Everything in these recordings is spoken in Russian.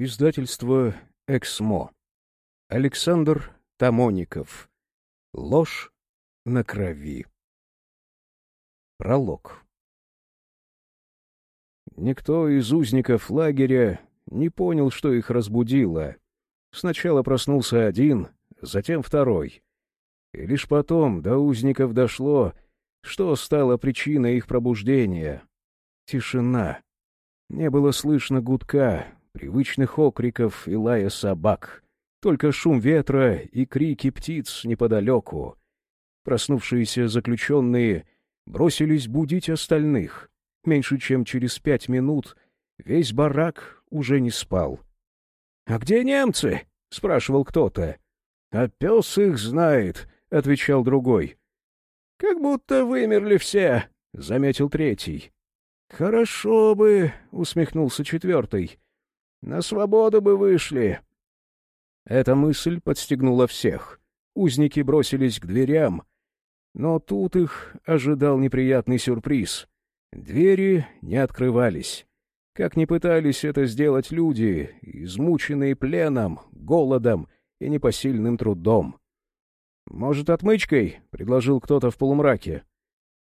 Издательство «Эксмо». Александр Тамоников. Ложь на крови. Пролог. Никто из узников лагеря не понял, что их разбудило. Сначала проснулся один, затем второй. И лишь потом до узников дошло, что стало причиной их пробуждения. Тишина. Не было слышно гудка, привычных окриков и лая собак. Только шум ветра и крики птиц неподалеку. Проснувшиеся заключенные бросились будить остальных. Меньше чем через пять минут весь барак уже не спал. — А где немцы? — спрашивал кто-то. — А пес их знает, — отвечал другой. — Как будто вымерли все, — заметил третий. «Хорошо бы», — усмехнулся четвертый. «На свободу бы вышли». Эта мысль подстегнула всех. Узники бросились к дверям. Но тут их ожидал неприятный сюрприз. Двери не открывались. Как ни пытались это сделать люди, измученные пленом, голодом и непосильным трудом. «Может, отмычкой?» — предложил кто-то в полумраке.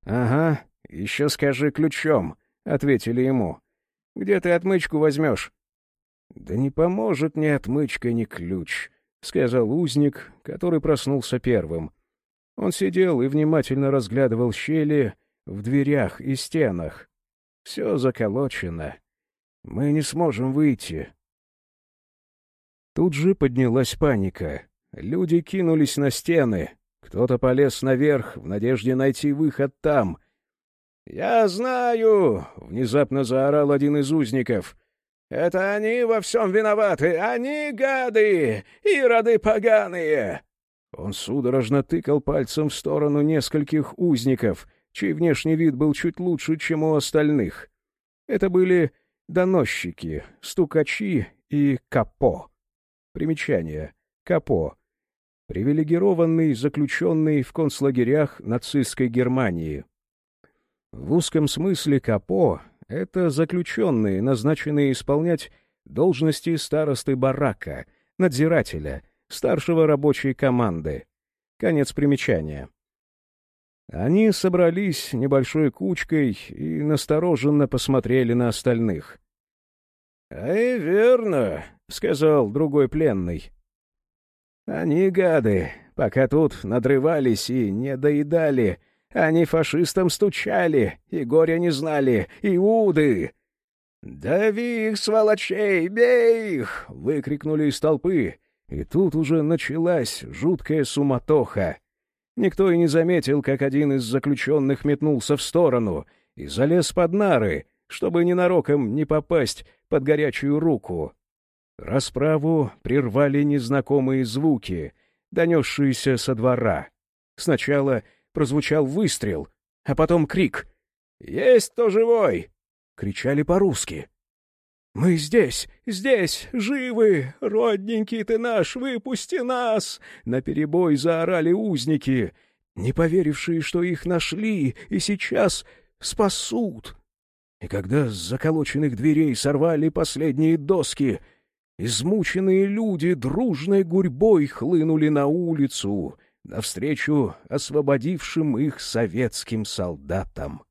«Ага, еще скажи ключом», — ответили ему. «Где ты отмычку возьмешь?» «Да не поможет ни отмычка, ни ключ», — сказал узник, который проснулся первым. Он сидел и внимательно разглядывал щели в дверях и стенах. «Все заколочено. Мы не сможем выйти». Тут же поднялась паника. Люди кинулись на стены. Кто-то полез наверх в надежде найти выход там — «Я знаю!» — внезапно заорал один из узников. «Это они во всем виноваты! Они гады! Ироды поганые!» Он судорожно тыкал пальцем в сторону нескольких узников, чей внешний вид был чуть лучше, чем у остальных. Это были доносчики, стукачи и капо. Примечание. Капо. Привилегированный заключенный в концлагерях нацистской Германии. В узком смысле капо — это заключенные, назначенные исполнять должности старосты барака, надзирателя, старшего рабочей команды. Конец примечания. Они собрались небольшой кучкой и настороженно посмотрели на остальных. — Эй, верно, — сказал другой пленный. — Они гады, пока тут надрывались и не доедали — они фашистам стучали, и горя не знали, иуды!» «Дави их, сволочей! Бей их!» — выкрикнули из толпы. И тут уже началась жуткая суматоха. Никто и не заметил, как один из заключенных метнулся в сторону и залез под нары, чтобы ненароком не попасть под горячую руку. Расправу прервали незнакомые звуки, донесшиеся со двора. Сначала прозвучал выстрел, а потом крик. «Есть кто живой!» — кричали по-русски. «Мы здесь, здесь, живы! Родненький ты наш, выпусти нас!» — наперебой заорали узники, не поверившие, что их нашли и сейчас спасут. И когда с заколоченных дверей сорвали последние доски, измученные люди дружной гурьбой хлынули на улицу — навстречу освободившим их советским солдатам.